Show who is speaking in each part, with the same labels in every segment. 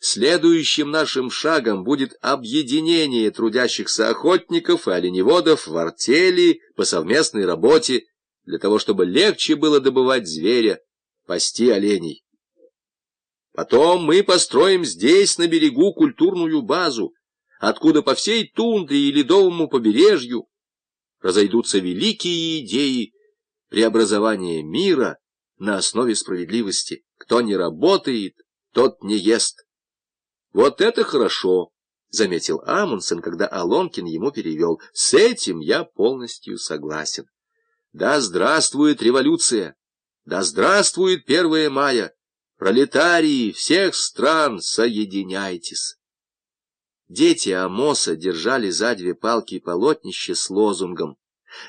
Speaker 1: Следующим нашим шагом будет объединение трудящихся охотников и оленеводов в артели по совместной работе, для того, чтобы легче было добывать зверя, пасти оленей. Потом мы построим здесь, на берегу, культурную базу, откуда по всей тундре и ледовому побережью разойдутся великие идеи преобразования мира на основе справедливости. Кто не работает, тот не ест. Вот это хорошо, — заметил Амундсен, когда Алонкин ему перевел. С этим я полностью согласен. Да здравствует революция! Да здравствует 1 мая! Пролетарии всех стран, соединяйтесь! Дети Амоса держали за две палки полотнище с лозунгом.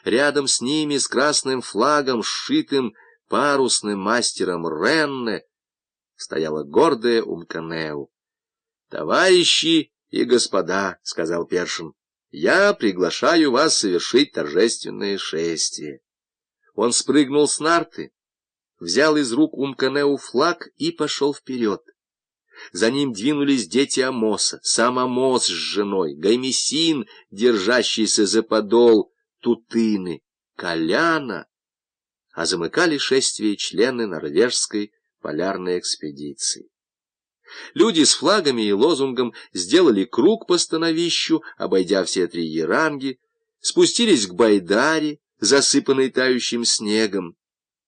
Speaker 1: Рядом с ними, с красным флагом, сшитым парусным мастером Ренне, стояла гордая Умканеу. «Товарищи и господа», — сказал Першин, — «я приглашаю вас совершить торжественное шествие». Он спрыгнул с нарты, взял из рук Умканеу флаг и пошел вперед. За ним двинулись дети Амоса, сам Амос с женой, Гаймесин, держащийся за подол Тутыны, Коляна, а замыкали шествие члены норвежской полярной экспедиции. Люди с флагами и лозунгом сделали круг по становищу, обойдя все три еранги, спустились к Байдаре, засыпанной тающим снегом.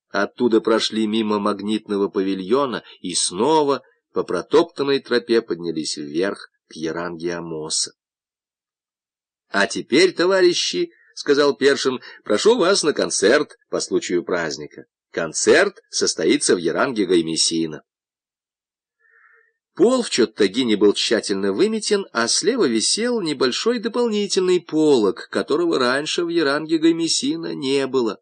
Speaker 1: Оттуда прошли мимо магнитного павильона и снова по протоптанной тропе поднялись вверх к Яранге Амоса. — А теперь, товарищи, — сказал Першин, — прошу вас на концерт по случаю праздника. Концерт состоится в Яранге Гаймесина. Пол в Чоттагине был тщательно выметен, а слева висел небольшой дополнительный полог, которого раньше в Яранге Гаймесина не было.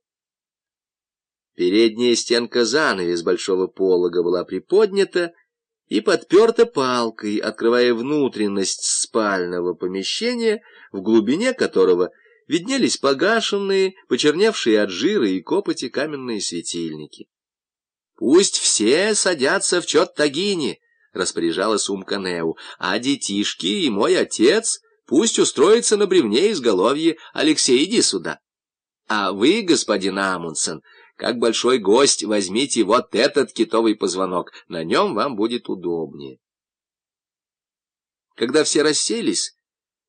Speaker 1: Передняя стенка занавес большого полога была приподнята, и подперта палкой, открывая внутренность спального помещения, в глубине которого виднелись погашенные, почерневшие от жира и копоти каменные светильники. «Пусть все садятся в Чоттагине», — распоряжалась Умканеу, «а детишки и мой отец пусть устроятся на бревне изголовье. Алексей, иди сюда. А вы, господин Амундсен, — как большой гость возьмите вот этот китовый позвонок, на нем вам будет удобнее. Когда все расселись,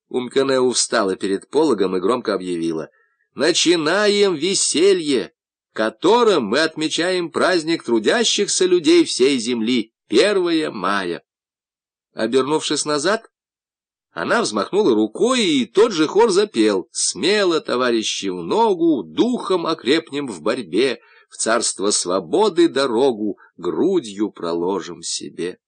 Speaker 1: Умканеу встала перед пологом и громко объявила «Начинаем веселье, которым мы отмечаем праздник трудящихся людей всей земли, 1 мая». Обернувшись назад, она взмахнула рукой, и тот же хор запел «Смело, товарищи, в ногу, духом окрепнем в борьбе, в царство свободы дорогу грудью проложим себе».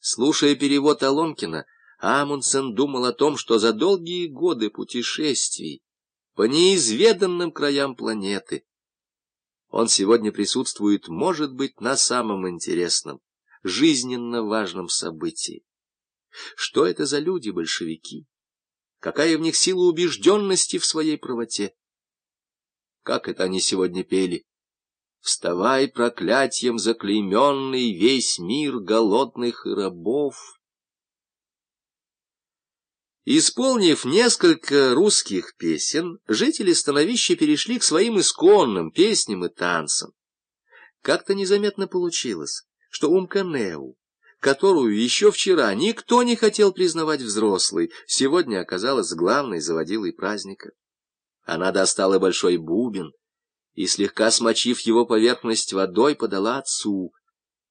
Speaker 1: Слушая перевод Алонкина, Амундсен думал о том, что за долгие годы путешествий по неизведанным краям планеты он сегодня присутствует, может быть, на самом интересном, жизненно важном событии. Что это за люди, большевики? Какая в них сила убежденности в своей правоте? Как это они сегодня пели? Вставай, проклятием заклейменный, весь мир голодных и рабов. Исполнив несколько русских песен, жители становища перешли к своим исконным песням и танцам. Как-то незаметно получилось, что Умканеу, которую еще вчера никто не хотел признавать взрослой, сегодня оказалась главной заводилой праздника. Она достала большой бубен и, слегка смочив его поверхность водой, подала отцу.